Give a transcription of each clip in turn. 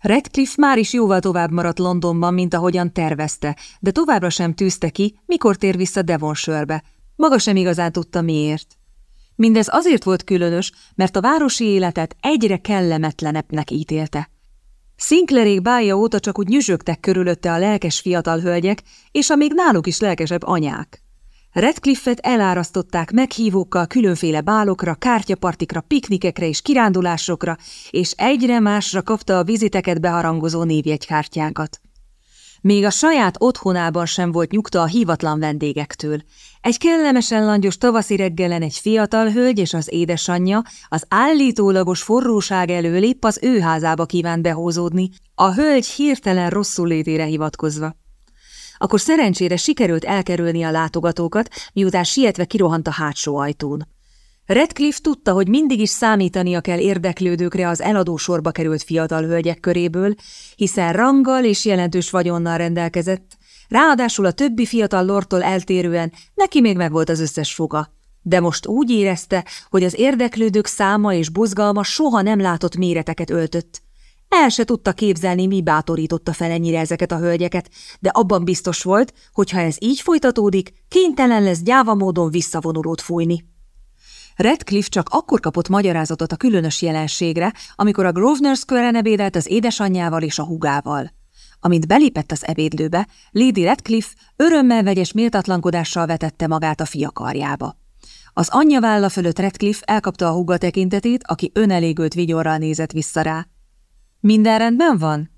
Redcliffe már is jóval tovább maradt Londonban, mint ahogyan tervezte, de továbbra sem tűzte ki, mikor tér vissza Devonshire-be. Maga sem igazán tudta miért. Mindez azért volt különös, mert a városi életet egyre kellemetlenebbnek ítélte. Sinclairék bája óta csak úgy nyüzsögtek körülötte a lelkes fiatal hölgyek, és a még náluk is lelkesebb anyák. Redcliffe-et elárasztották meghívókkal különféle bálokra, kártyapartikra, piknikekre és kirándulásokra, és egyre másra kapta a viziteket beharangozó névjegykártyákat. Még a saját otthonában sem volt nyugta a hívatlan vendégektől. Egy kellemesen langyos tavaszi reggelen egy fiatal hölgy és az édesanyja az állítólagos forróság elől épp az ő házába kívánt behózódni, a hölgy hirtelen rosszul létére hivatkozva. Akkor szerencsére sikerült elkerülni a látogatókat, miután sietve kirohant a hátsó ajtón. Redcliffe tudta, hogy mindig is számítania kell érdeklődőkre az eladó sorba került fiatal hölgyek köréből, hiszen ranggal és jelentős vagyonnal rendelkezett, ráadásul a többi fiatal lortól eltérően neki még megvolt az összes foga. De most úgy érezte, hogy az érdeklődők száma és buzgalma soha nem látott méreteket öltött. El se tudta képzelni, mi bátorította fel ennyire ezeket a hölgyeket, de abban biztos volt, hogy ha ez így folytatódik, kénytelen lesz gyáva módon visszavonulót fújni. Redcliffe csak akkor kapott magyarázatot a különös jelenségre, amikor a Grosvenor Square-en ebédelt az édesanyjával és a hugával. Amint belépett az ebédlőbe, Lady Redcliffe örömmel vegyes méltatlankodással vetette magát a fia karjába. Az anyja válla fölött Redcliffe elkapta a húga tekintetét, aki önelégült vigyorral nézett vissza rá. Minden rendben van?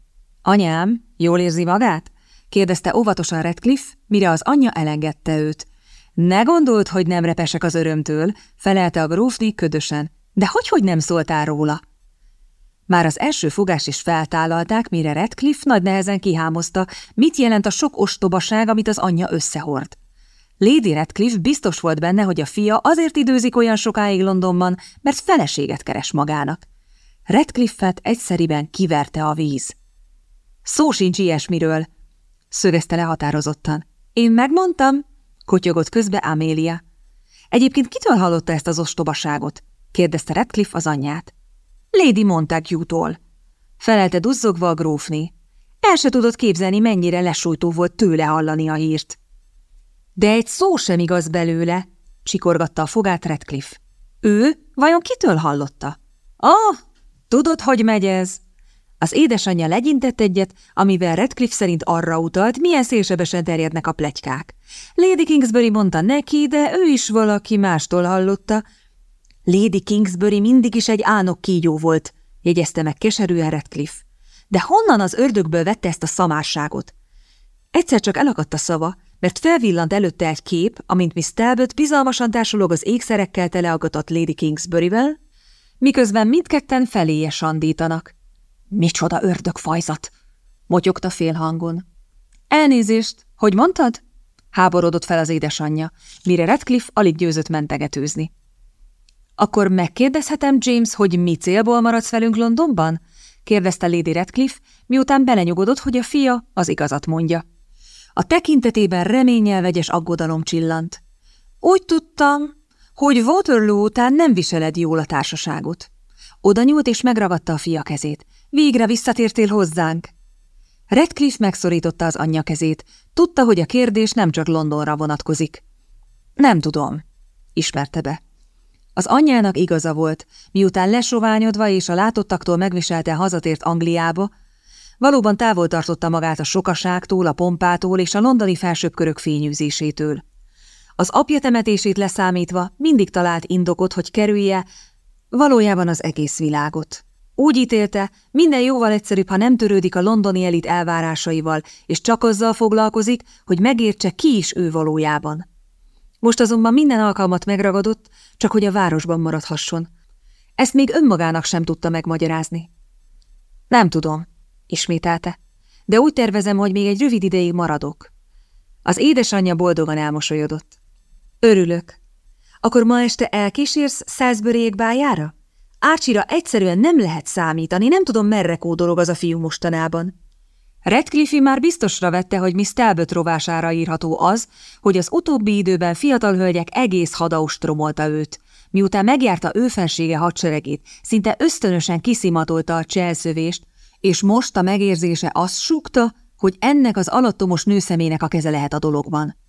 Anyám, jól érzi magát? kérdezte óvatosan Redcliffe, mire az anyja elengedte őt. Ne gondolt, hogy nem repesek az örömtől, felelte a grófni ködösen. De hogy, hogy nem szóltál róla? Már az első fogást is feltállalták, mire Redcliffe nagy nehezen kihámozta, mit jelent a sok ostobaság, amit az anyja összehord. Lady Redcliffe biztos volt benne, hogy a fia azért időzik olyan sokáig Londonban, mert feleséget keres magának. Redcliffe-et egyszeriben kiverte a víz. Szó sincs ilyesmiről, szögezte le határozottan. Én megmondtam, kotyogott közbe Amélia. Egyébként kitől hallotta ezt az ostobaságot? kérdezte Redcliffe az anyját. Lady Montague-tól. Felelte duzzogva a grófni. El se tudott képzelni, mennyire lesújtó volt tőle hallani a hírt. De egy szó sem igaz belőle, csikorgatta a fogát Redcliffe. Ő vajon kitől hallotta? Ah, tudod, hogy megy ez? Az édesanyja legyintett egyet, amivel Redcliffe szerint arra utalt, milyen szélsebesen terjednek a plegykák. Lady Kingsbury mondta neki, de ő is valaki mástól hallotta. Lady Kingsbury mindig is egy álnok kígyó volt, jegyezte meg keserűen Redcliffe. De honnan az ördögből vette ezt a szamárságot? Egyszer csak elakadt a szava, mert felvillant előtte egy kép, amint Miss Talbot bizalmasan társulog az ékszerekkel teleagatott Lady Kingsbury-vel, miközben mindketten feléje sandítanak. Micsoda ördögfajzat! motyogta félhangon. Elnézést, hogy mondtad? háborodott fel az édesanyja, mire Redcliffe alig győzött mentegetőzni. Akkor megkérdezhetem, James, hogy mi célból maradsz velünk Londonban? kérdezte Lady Redcliffe, miután belenyugodott, hogy a fia az igazat mondja. A tekintetében reményel vegyes aggodalom csillant. Úgy tudtam, hogy Waterloo után nem viseled jól a társaságot. Oda nyúlt és megragadta a fia kezét. Végre visszatértél hozzánk. Redcliffe megszorította az anyja kezét. Tudta, hogy a kérdés nem csak Londonra vonatkozik. Nem tudom, ismerte be. Az anyjának igaza volt, miután lesoványodva és a látottaktól megviselte hazatért Angliába, valóban távol tartotta magát a sokaságtól, a pompától és a londoni felsőbbkörök fényűzésétől. Az apja temetését leszámítva mindig talált indokot, hogy kerülje valójában az egész világot. Úgy ítélte, minden jóval egyszerűbb, ha nem törődik a londoni elit elvárásaival, és csak azzal foglalkozik, hogy megértse, ki is ő valójában. Most azonban minden alkalmat megragadott, csak hogy a városban maradhasson. Ezt még önmagának sem tudta megmagyarázni. Nem tudom, ismételte, de úgy tervezem, hogy még egy rövid ideig maradok. Az édesanyja boldogan elmosolyodott. Örülök. Akkor ma este elkísérsz Salisbury bájára? Árcsira egyszerűen nem lehet számítani, nem tudom, merre kódolog az a fiú mostanában. Redcliffe már biztosra vette, hogy Miss Talbot rovására írható az, hogy az utóbbi időben fiatal hölgyek egész hada ostromolta őt. Miután megjárta ő fensége hadseregét, szinte ösztönösen kiszimatolta a cselszövést, és most a megérzése azt súgta, hogy ennek az alattomos nőszemének a keze lehet a dologban.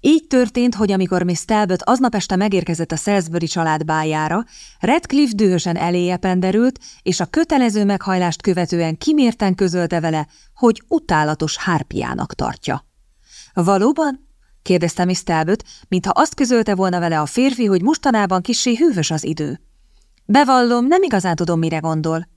Így történt, hogy amikor Miss Talbot aznap este megérkezett a Salisbury család bájára, Redcliffe dühösen eléje penderült, és a kötelező meghajlást követően kimérten közölte vele, hogy utálatos hárpiának tartja. Valóban? kérdezte Miss Talbot, mintha azt közölte volna vele a férfi, hogy mostanában kissé hűvös az idő. Bevallom, nem igazán tudom, mire gondol.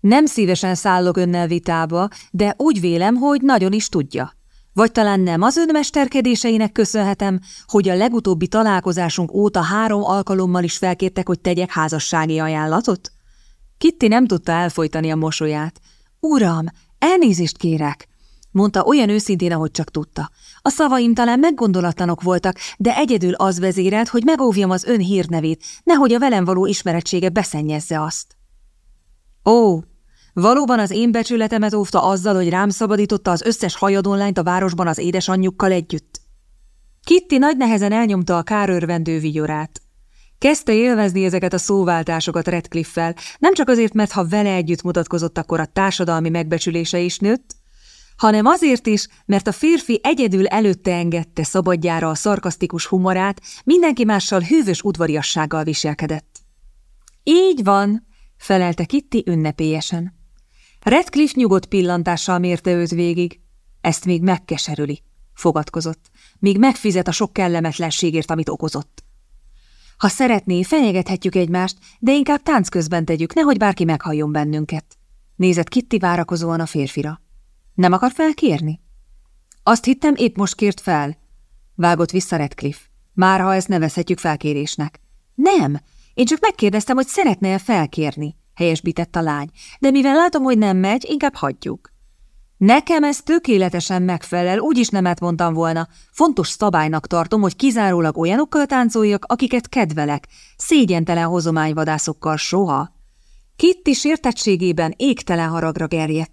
Nem szívesen szállok önnel vitába, de úgy vélem, hogy nagyon is tudja. Vagy talán nem az ön mesterkedéseinek köszönhetem, hogy a legutóbbi találkozásunk óta három alkalommal is felkértek, hogy tegyek házassági ajánlatot? Kitty nem tudta elfolytani a mosolyát. Uram, elnézést kérek, mondta olyan őszintén, ahogy csak tudta. A szavaim talán meggondolatlanok voltak, de egyedül az vezérelt, hogy megóvjam az ön hírnevét, nehogy a velem való ismerettsége beszennyezze azt. Ó, Valóban az én becsületemet óvta azzal, hogy rám szabadította az összes hajadonlányt a városban az édesanyjukkal együtt. Kitty nagy nehezen elnyomta a kárörvendő vigyorát. Kezdte élvezni ezeket a szóváltásokat Redcliffe-fel, nem csak azért, mert ha vele együtt mutatkozott, akkor a társadalmi megbecsülése is nőtt, hanem azért is, mert a férfi egyedül előtte engedte szabadjára a szarkasztikus humorát, mindenki mással hűvös udvariassággal viselkedett. Így van, felelte Kitty ünnepélyesen. Redcliffe nyugodt pillantással mérte őt végig. Ezt még megkeserüli, fogadkozott, míg megfizet a sok kellemetlenségért, amit okozott. Ha szeretné, fenyegethetjük egymást, de inkább tánc közben tegyük, nehogy bárki meghalljon bennünket. Nézett Kitty várakozóan a férfira. Nem akar felkérni? Azt hittem, épp most kért fel. Vágott vissza Redcliffe. Már ha ezt nevezhetjük felkérésnek. Nem, én csak megkérdeztem, hogy szeretne-e felkérni helyesbített a lány, de mivel látom, hogy nem megy, inkább hagyjuk. Nekem ez tökéletesen megfelel, úgyis nemet mondtam volna. Fontos szabálynak tartom, hogy kizárólag olyanokkal táncoljak, akiket kedvelek, szégyentelen hozományvadászokkal soha. Kitty sértettségében égtelen haragra gerjedt.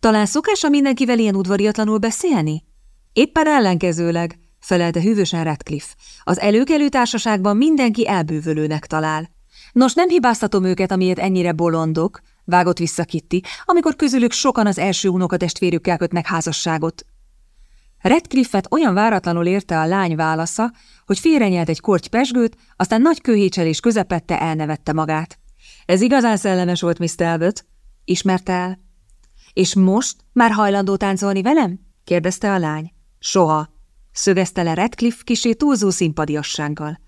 Talán szokása mindenkivel ilyen udvariatlanul beszélni? Éppen ellenkezőleg, felelte hűvösen Radcliffe. Az előkelő társaságban mindenki elbűvölőnek talál. Nos, nem hibáztatom őket, amiért ennyire bolondok, vágott vissza Kitty, amikor közülük sokan az első unokatestvérükkel kötnek házasságot. Redcliffet olyan váratlanul érte a lány válasza, hogy félrenyelt egy korty pesgőt, aztán nagy kőhécselés közepette elnevette magát. Ez igazán szellemes volt, Mr. Talbot, ismerte el. És most már hajlandó táncolni velem? kérdezte a lány. Soha, szögezte le Redcliffe kisé túlzó szimpadiassággal.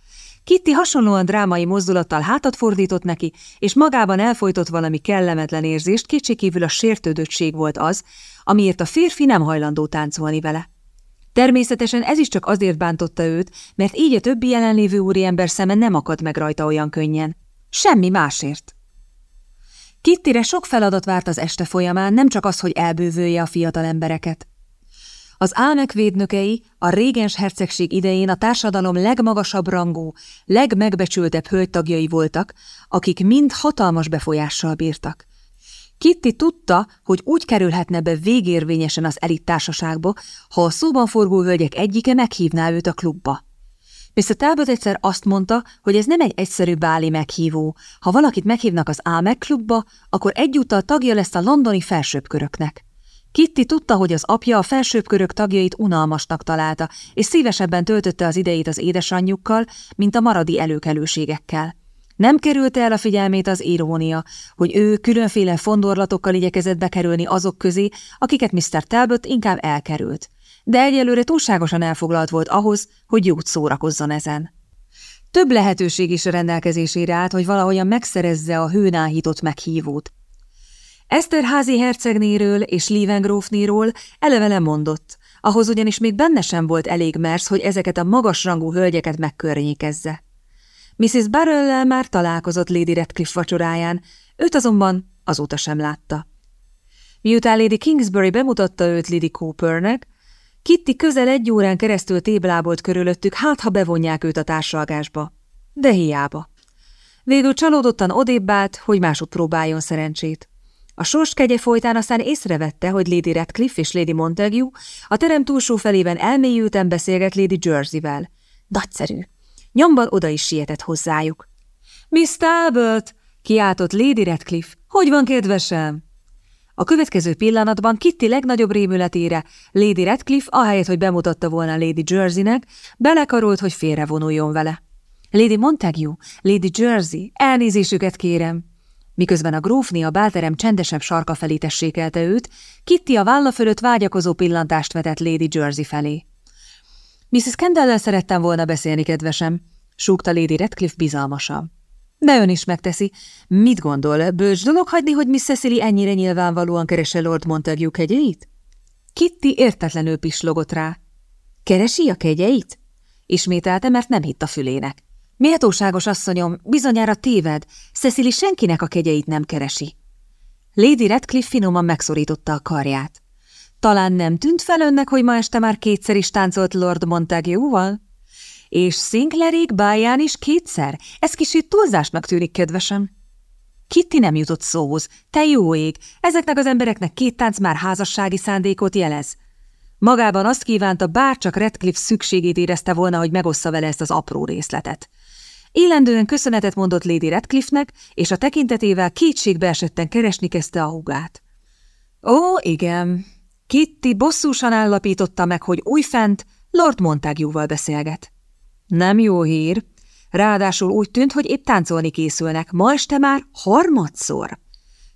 Kitty hasonlóan drámai mozdulattal hátat fordított neki, és magában elfolytott valami kellemetlen érzést, kétségkívül a sértődöttség volt az, amiért a férfi nem hajlandó táncolni vele. Természetesen ez is csak azért bántotta őt, mert így a többi jelenlévő úriember szeme nem akad meg rajta olyan könnyen. Semmi másért. Kittire sok feladat várt az este folyamán, nem csak az, hogy elbővölje a fiatal embereket. Az álmek védnökei a régens hercegség idején a társadalom legmagasabb rangú, legmegbecsültebb hölgytagjai voltak, akik mind hatalmas befolyással bírtak. Kitty tudta, hogy úgy kerülhetne be végérvényesen az elit társaságba, ha a szóban forgó hölgyek egyike meghívná őt a klubba. Mr. Talbot egyszer azt mondta, hogy ez nem egy egyszerű báli meghívó. Ha valakit meghívnak az Álmek klubba, akkor egyúttal tagja lesz a londoni felsőbbköröknek. Kitty tudta, hogy az apja a felsőbb körök tagjait unalmasnak találta, és szívesebben töltötte az idejét az édesanyjukkal, mint a maradi előkelőségekkel. Nem kerülte el a figyelmét az irónia, hogy ő különféle fondorlatokkal igyekezett bekerülni azok közé, akiket Mr. Talbot inkább elkerült. De egyelőre túlságosan elfoglalt volt ahhoz, hogy jót szórakozzon ezen. Több lehetőség is a rendelkezésére állt, hogy valahogyan megszerezze a hőnáhított meghívót, Eszterházi hercegnéről és Lívengrófnéról eleve lemondott, ahhoz ugyanis még benne sem volt elég mersz, hogy ezeket a magasrangú hölgyeket megkörnyékezze. Mrs. barrell már találkozott Lady Redcliffe vacsoráján, őt azonban azóta sem látta. Miután Lady Kingsbury bemutatta őt Lady Coopernek, Kitty közel egy órán keresztül téblábolt körülöttük, hát ha bevonják őt a társalgásba. De hiába. Végül csalódottan odébb állt, hogy másút próbáljon szerencsét. A sors kegye folytán aztán észrevette, hogy Lady Radcliffe és Lady Montague a terem túlsó felében elmélyülten beszélget Lady Jersey-vel. Nagyszerű. Nyomban oda is sietett hozzájuk. – Miss Talbot! – kiáltott Lady Radcliffe. – Hogy van, kedvesem? A következő pillanatban Kitty legnagyobb rémületére Lady Radcliffe, ahelyett, hogy bemutatta volna Lady Jerseynek, belekarolt, hogy félrevonuljon vele. Lady Montague, Lady Jersey, elnézésüket kérem. Miközben a grófni a bálterem csendesebb sarka felé tessékelte őt, Kitty a válla fölött vágyakozó pillantást vetett Lady Jersey felé. Mrs. kendall szerettem volna beszélni, kedvesem, súgta Lady Redcliffe bizalmasan. De ön is megteszi. Mit gondol, bölcs dolog hagyni, hogy Miss Cecily ennyire nyilvánvalóan keresse Lord Montague kegyeit? Kitty értetlenül pislogott rá. Keresi a kegyeit? Ismételte, mert nem hitt a fülének. Méltóságos asszonyom, bizonyára téved, Cecily senkinek a kegyeit nem keresi. Lady Redcliffe finoman megszorította a karját. Talán nem tűnt fel önnek, hogy ma este már kétszer is táncolt Lord Montague-val? És Sinclairig báján is kétszer? Ez kicsit túlzásnak tűnik, kedvesem. Kitty nem jutott szóhoz. Te jó ég, ezeknek az embereknek két tánc már házassági szándékot jelez. Magában azt kívánta, bárcsak Redcliffe szükségét érezte volna, hogy megossza vele ezt az apró részletet. Élendően köszönetet mondott Lady Redcliffe-nek, és a tekintetével kétségbe esetten keresni kezdte a hugát. Ó, igen. Kitty bosszúsan állapította meg, hogy újfent Lord Montague-val beszélget. Nem jó hír. Ráadásul úgy tűnt, hogy épp táncolni készülnek. Ma este már harmadszor.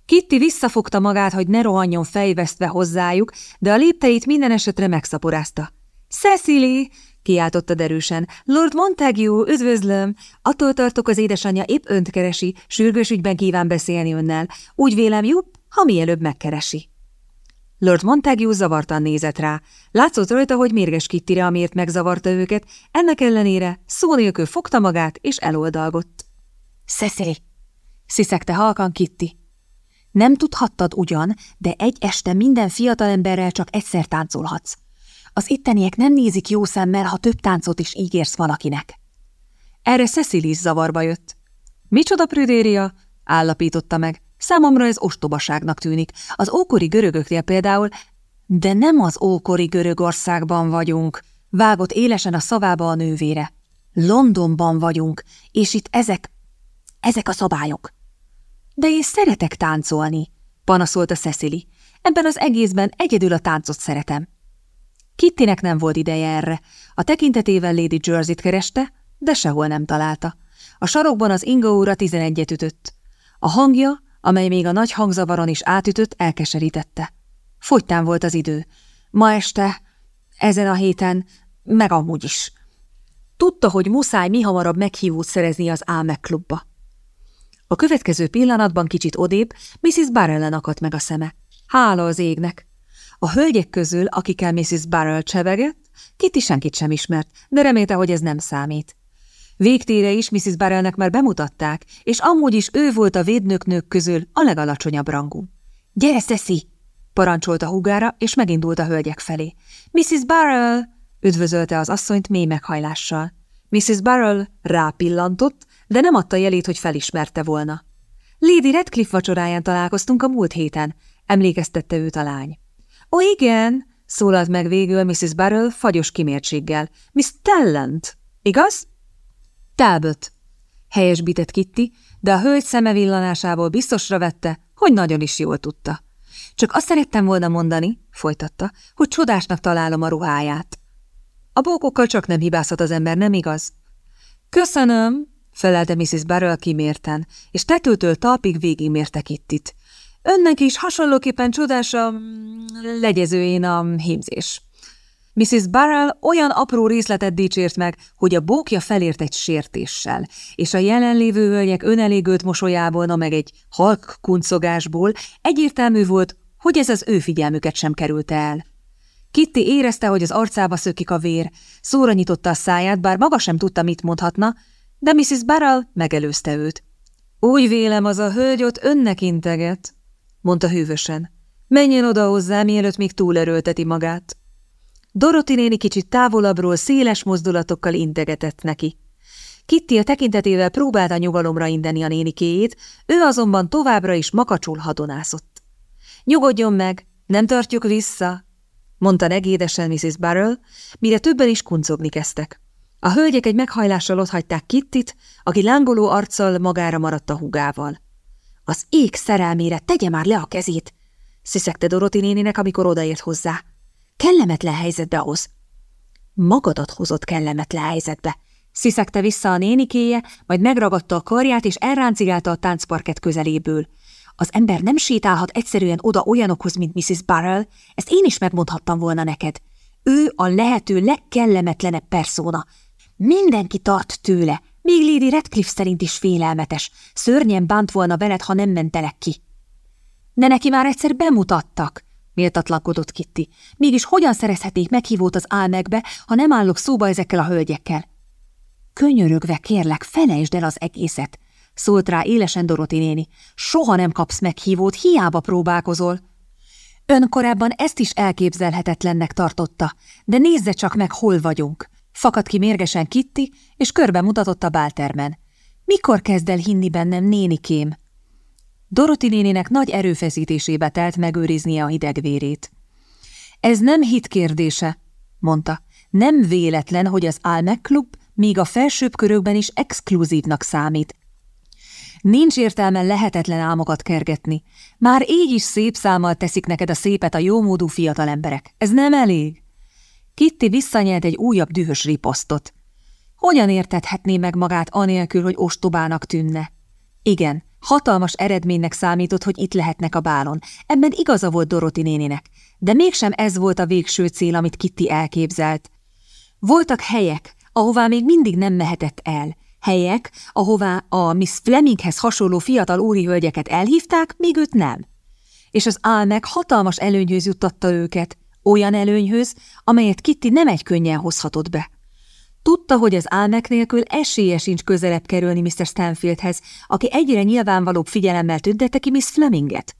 Kitty visszafogta magát, hogy ne rohanjon fejvesztve hozzájuk, de a lépteit minden esetre megszaporázta. – Cecily! – kiáltotta derűsen. – Lord Montague, üdvözlöm! Attól tartok, az édesanyja épp önt keresi, sürgős ügyben kíván beszélni önnel. Úgy vélem jobb, ha mielőbb megkeresi. Lord Montague zavartan nézett rá. Látszott rajta, hogy mérges Kittire, amiért megzavarta őket, ennek ellenére szó nélkül fogta magát, és eloldalgott. Cecily! sziszegte halkan Kitty. Nem tudhattad ugyan, de egy este minden fiatalemberrel csak egyszer táncolhatsz. Az itteniek nem nézik jó szemmel, ha több táncot is ígérsz valakinek. Erre Cecily is zavarba jött. Micsoda prüdéria? állapította meg. Számomra ez ostobaságnak tűnik. Az ókori görögöknél például, de nem az ókori Görögországban vagyunk, vágott élesen a szavába a nővére. Londonban vagyunk, és itt ezek, ezek a szabályok. De én szeretek táncolni, panaszolta Cecily. Ebben az egészben egyedül a táncot szeretem. Kittinek nem volt ideje erre. A tekintetével Lady Jersey-t kereste, de sehol nem találta. A sarokban az inga óra tizenegyet ütött. A hangja amely még a nagy hangzavaron is átütött, elkeserítette. Fogytán volt az idő. Ma este, ezen a héten, meg amúgy is. Tudta, hogy muszáj mi hamarabb meghívót szerezni az Álmek klubba. A következő pillanatban kicsit odébb Mrs. Barrellen akadt meg a szeme. Hála az égnek! A hölgyek közül, akikkel Mrs. Barrell csevegett, Kitty senkit sem ismert, de remélte, hogy ez nem számít. Végtére is Mrs. Barrelnek már bemutatták, és amúgy is ő volt a védnöknők közül a legalacsonyabb rangú. – Gyere, Ceci! – parancsolta húgára, és megindult a hölgyek felé. – Mrs. Barrel! – üdvözölte az asszonyt mély meghajlással. Mrs. Barrel rápillantott, de nem adta jelét, hogy felismerte volna. – Lady Redcliffe vacsoráján találkoztunk a múlt héten – emlékeztette őt a lány. – Ó, igen! – szólalt meg végül Mrs. Barrel fagyos kimértséggel. – Miss Talent, igaz? – Talbot, helyesbített Kitty, de a hölgy szeme villanásából biztosra vette, hogy nagyon is jól tudta. Csak azt szerettem volna mondani, folytatta, hogy csodásnak találom a ruháját. A bókokkal csak nem hibázhat az ember, nem igaz? Köszönöm, felelte Mrs. Barrel kimérten, és tetőtől talpig végigmérte Kittit. Önnek is hasonlóképpen csodás a mm, legyezőjén a hímzés. Mrs. Barrel olyan apró részletet dicsért meg, hogy a bókja felért egy sértéssel, és a jelenlévő hölgyek önelégült mosolyából, meg egy halk kuncogásból egyértelmű volt, hogy ez az ő figyelmüket sem került el. Kitty érezte, hogy az arcába szökik a vér, szóra nyitotta a száját, bár maga sem tudta, mit mondhatna, de Mrs. Barrel megelőzte őt. Úgy vélem, az a hölgy ott önnek integet, mondta hűvösen. Menjen oda hozzá, mielőtt még túlerőlteti magát. Doroti néni kicsit távolabbról széles mozdulatokkal integetett neki. Kitty a tekintetével próbálta nyugalomra indeni a nénikéjét, ő azonban továbbra is makacsul hadonászott. Nyugodjon meg, nem tartjuk vissza, mondta negédesen Mrs. Barrel, mire többen is kuncogni kezdtek. A hölgyek egy meghajlással otthagyták Kittit, aki lángoló arccal magára maradt a hugával. Az ég szerelmére tegye már le a kezét! sziszegte Doroti néninek, amikor odaért hozzá. Kellemetlen helyzetbe hoz. Magadat hozott kellemetlen helyzetbe, sziszegte vissza a nénikéje, majd megragadta a karját és elráncigálta a táncparket közeléből. Az ember nem sétálhat egyszerűen oda olyanokhoz, mint Mrs. Barrel, ezt én is megmondhattam volna neked. Ő a lehető legkellemetlenebb perszóna. Mindenki tart tőle, még Lady Redcliffe szerint is félelmetes. Szörnyen bánt volna veled, ha nem mentelek ki. De neki már egyszer bemutattak, méltatlankodott Kitty. Mégis hogyan szerezhetnék meghívót az álmekbe, ha nem állok szóba ezekkel a hölgyekkel? Könyörögve kérlek, felejtsd el az egészet, szólt rá élesen Doroti néni. Soha nem kapsz meghívót, hiába próbálkozol. Ön korábban ezt is elképzelhetetlennek tartotta, de nézze csak meg, hol vagyunk. Fakad ki mérgesen Kitty, és körbe mutatott a báltermen. Mikor kezd el hinni bennem, nénikém? Doroti néninek nagy erőfeszítésébe telt megőriznie a hidegvérét. Ez nem hit kérdése, mondta. Nem véletlen, hogy az Almec Klub még a felsőbb körökben is exkluzívnak számít. Nincs értelme lehetetlen álmokat kergetni. Már így is szép számmal teszik neked a szépet a jómódú fiatal emberek. Ez nem elég? Kitty visszanyelt egy újabb dühös riposztot. Hogyan értethetné meg magát anélkül, hogy ostobának tűnne? Igen, hatalmas eredménynek számított, hogy itt lehetnek a bálon. Ebben igaza volt Doroti néninek, de mégsem ez volt a végső cél, amit Kitty elképzelt. Voltak helyek, ahová még mindig nem mehetett el. Helyek, ahová a Miss Fleminghez hasonló fiatal úri hölgyeket elhívták, még őt nem. És az álmek hatalmas előnyhöz juttatta őket, olyan előnyhöz, amelyet Kitty nem egy könnyen hozhatott be. Tudta, hogy az álmek nélkül esélye sincs közelebb kerülni Mr. Stanfieldhez, aki egyre nyilvánvalóbb figyelemmel tüntette ki Miss Fleminget.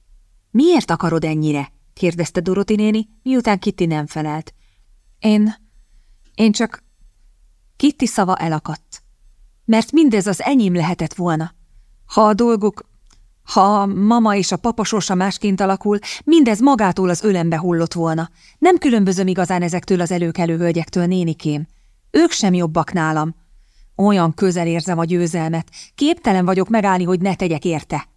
– Miért akarod ennyire? – kérdezte Doroti néni, miután Kitty nem felelt. – Én... én csak... Kitty szava elakadt. Mert mindez az enyém lehetett volna. Ha a dolgok ha a mama és a papa sorsa másként alakul, mindez magától az ölembe hullott volna. Nem különbözöm igazán ezektől az előkelő hölgyektől, nénikém. Ők sem jobbak nálam. Olyan közel érzem a győzelmet. Képtelen vagyok megállni, hogy ne tegyek érte.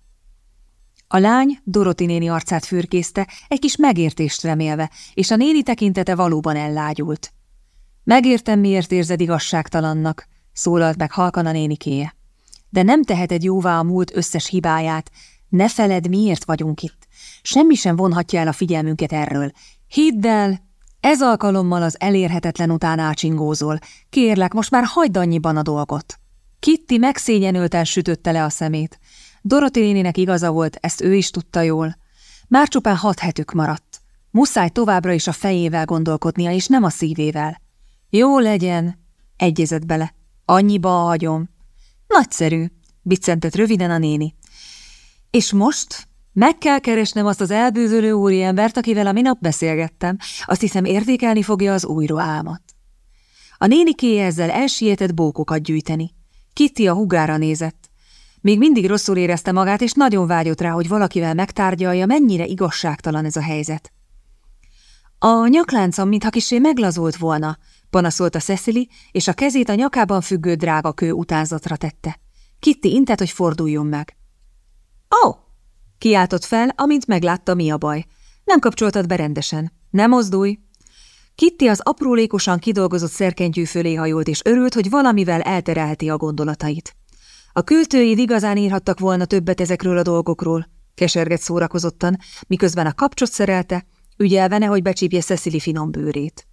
A lány Doroti néni arcát fürkészte, egy kis megértést remélve, és a néni tekintete valóban ellágyult. Megértem, miért érzed igazságtalannak, szólalt meg halkan a nénikéje de nem teheted jóvá a múlt összes hibáját. Ne feled, miért vagyunk itt. Semmi sem vonhatja el a figyelmünket erről. Hidd el, ez alkalommal az elérhetetlen után ácsingózol. Kérlek, most már hagyd annyiban a dolgot. Kitty megszégyenölten sütötte le a szemét. Dorothy néninek igaza volt, ezt ő is tudta jól. Már csupán hat hetük maradt. Muszáj továbbra is a fejével gondolkodnia, és nem a szívével. Jó legyen, egyezett bele. Annyiba hagyom. Nagyszerű, biccentett röviden a néni. És most meg kell keresnem azt az elbűvölő úriembert, akivel a minap beszélgettem. Azt hiszem értékelni fogja az újró álmat. A nénikéje ezzel elsietett bókokat gyűjteni. Kitty a hugára nézett. Még mindig rosszul érezte magát, és nagyon vágyott rá, hogy valakivel megtárgyalja, mennyire igazságtalan ez a helyzet. A nyakláncom, mintha kisé meglazolt volna, panaszolta Cecily, és a kezét a nyakában függő drága kő utánzatra tette. Kitty intett, hogy forduljon meg. Ó! Oh! Kiáltott fel, amint meglátta, mi a baj. Nem kapcsoltad be rendesen. Nem mozdulj! Kitty az aprólékosan kidolgozott szerkentyű fölé hajolt, és örült, hogy valamivel elterelheti a gondolatait. A költőid igazán írhattak volna többet ezekről a dolgokról, keserget szórakozottan, miközben a kapcsot szerelte, ügyelve nehogy becsípje Cecily finom bőrét.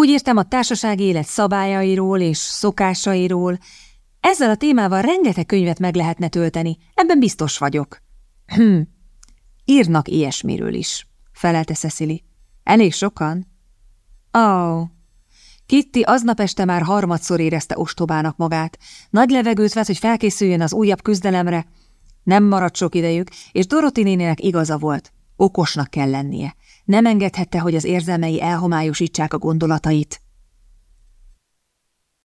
Úgy értem a társaság élet szabályairól és szokásairól. Ezzel a témával rengeteg könyvet meg lehetne tölteni, ebben biztos vagyok. Hm, írnak ilyesmiről is, felelte Cecily. Elég sokan? Ó, oh. Kitty aznap este már harmadszor érezte ostobának magát. Nagy levegőt vett, hogy felkészüljön az újabb küzdelemre. Nem maradt sok idejük, és Dorothy nénének igaza volt. Okosnak kell lennie. Nem engedhette, hogy az érzelmei elhomályosítsák a gondolatait.